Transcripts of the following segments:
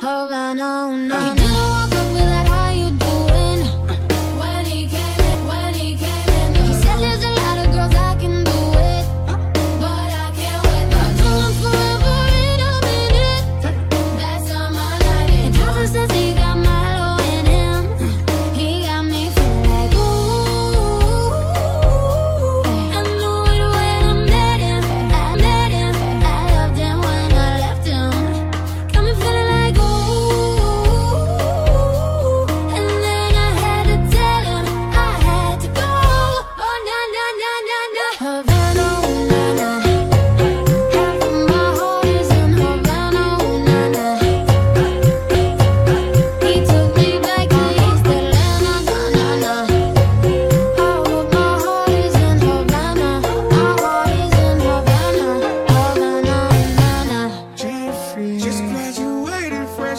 Oh, know, no, no.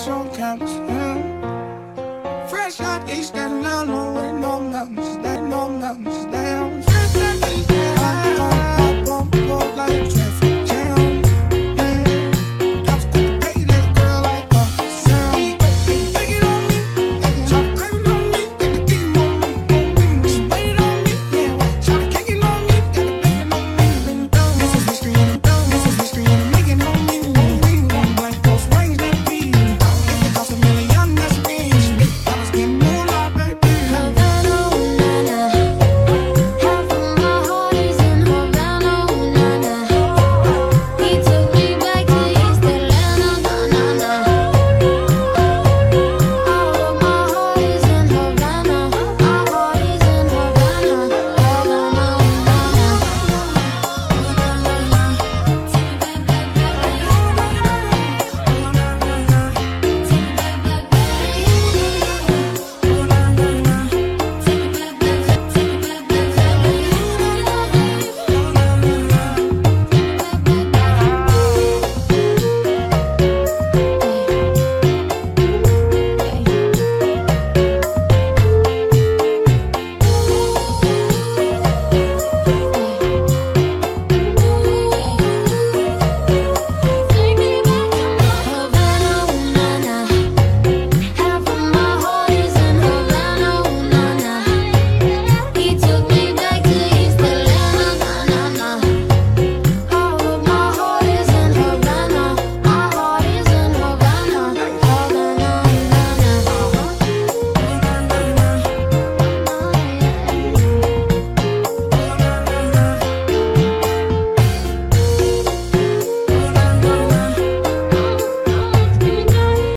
on campus. Mm. Fresh out east, there's no mountains, no mountains.